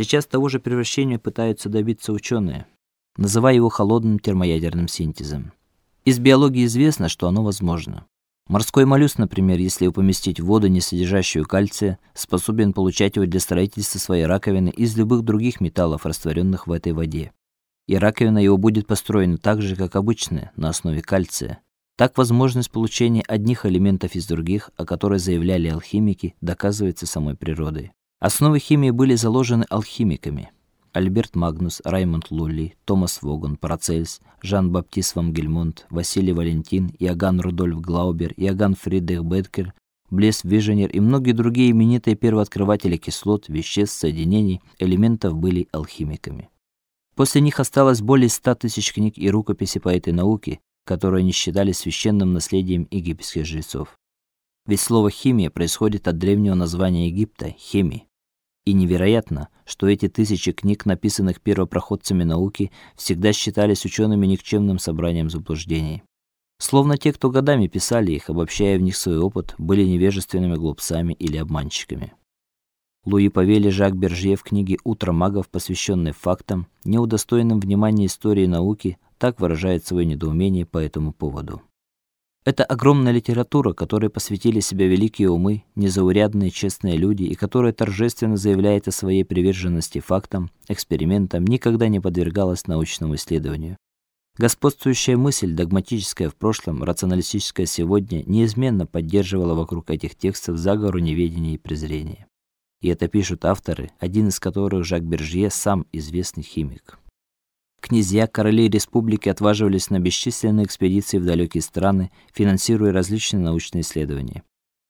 Сейчас того же превращения пытаются добиться ученые, называя его холодным термоядерным синтезом. Из биологии известно, что оно возможно. Морской моллюск, например, если его поместить в воду, не содержащую кальция, способен получать его для строительства своей раковины из любых других металлов, растворенных в этой воде. И раковина его будет построена так же, как обычная, на основе кальция. Так возможность получения одних элементов из других, о которой заявляли алхимики, доказывается самой природой. Основы химии были заложены алхимиками. Альберт Магнус, Раймонд Лулли, Томас Воган, Парацельс, Жан-Баптист ван Гельмонт, Василий Валентин, Иоганн Рудольф Глаубер, Иоганн Фридрих Беткер, Блес Виженер и многие другие именитые первооткрыватели кислот, веществ, соединений, элементов были алхимиками. После них осталось более ста тысяч книг и рукописей по этой науке, которые они считали священным наследием египетских жрецов. Ведь слово химия происходит от древнего названия Египта хеми. И невероятно, что эти тысячи книг, написанных первопроходцами науки, всегда считались учеными никчемным собранием заблуждений. Словно те, кто годами писали их, обобщая в них свой опыт, были невежественными глупцами или обманщиками. Луи Павели Жак Бержье в книге Утро магов, посвященной фактам, неудостоенным внимания истории науки, так выражает свое недоумение по этому поводу. Это огромная литература, которой посвятили себя великие умы, незаурядные честные люди и которая торжественно заявляет о своей приверженности фактам, экспериментам, никогда не подвергалась научному исследованию. Господствующая мысль, догматическая в прошлом, рационалистическая сегодня, неизменно поддерживала вокруг этих текстов заговор неведения и презрения. И это пишут авторы, один из которых Жак Бержье, сам известный химик. Князья, короли республики отваживались на бесчисленные экспедиции в далекие страны, финансируя различные научные исследования.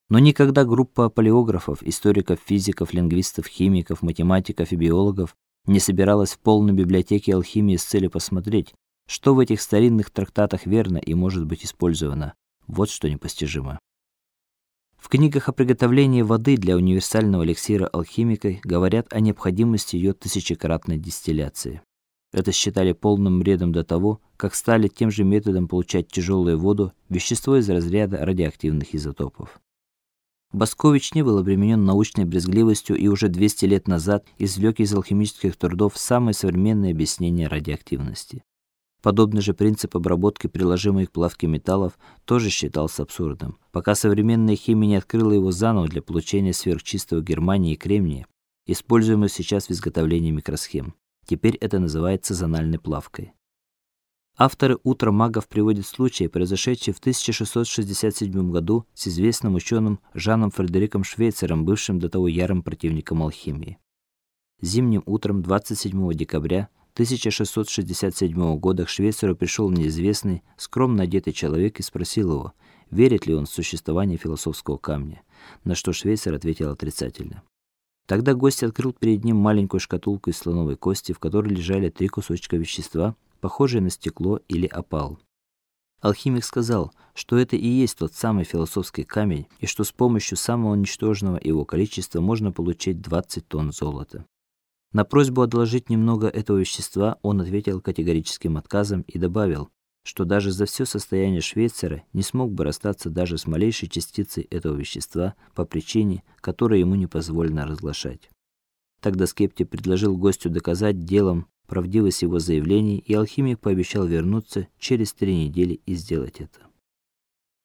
Но никогда группа палеографов, историков, физиков, лингвистов, химиков, математиков и биологов не собиралась в полной библиотеке алхимии с целью посмотреть, что в этих старинных трактатах верно и может быть использовано. Вот что непостижимо. В книгах о приготовлении воды для универсального эликсира алхимикой говорят о необходимости ее тысячекратной дистилляции. Это считали полным бредом до того, как стали тем же методом получать тяжелую воду, вещество из разряда радиоактивных изотопов. Баскович не был обременен научной брезгливостью и уже 200 лет назад извлек из алхимических трудов самое современное объяснение радиоактивности. Подобный же принцип обработки приложимых к плавке металлов тоже считался абсурдным, пока современная химия не открыла его заново для получения сверхчистого германия и кремния, используемого сейчас в изготовлении микросхем. Теперь это называется зональной плавкой. Авторы Утра магов приводят случай, произошедший в 1667 году с известным ученым Жаном Фредериком Швейцером, бывшим до того ярым противником алхимии. Зимним утром 27 декабря 1667 года к Швейцеру пришел неизвестный, скромно одетый человек и спросил его, верит ли он в существование философского камня, на что Швейцер ответил отрицательно. Тогда гость открыл перед ним маленькую шкатулку из слоновой кости, в которой лежали три кусочка вещества, похожие на стекло или опал. Алхимик сказал, что это и есть тот самый философский камень, и что с помощью самого ничтожного его количества можно получить 20 тонн золота. На просьбу одолжить немного этого вещества он ответил категорическим отказом и добавил, что даже за все состояние Швейцара не смог бы расстаться даже с малейшей частицей этого вещества по причине, которая ему не позволено разглашать. Тогда скептик предложил гостю доказать делом правдивость его заявлений, и алхимик пообещал вернуться через три недели и сделать это.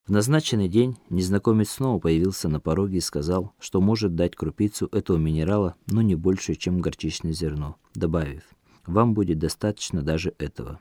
В назначенный день незнакомец снова появился на пороге и сказал, что может дать крупицу этого минерала, но не больше, чем горчичное зерно, добавив: "Вам будет достаточно даже этого".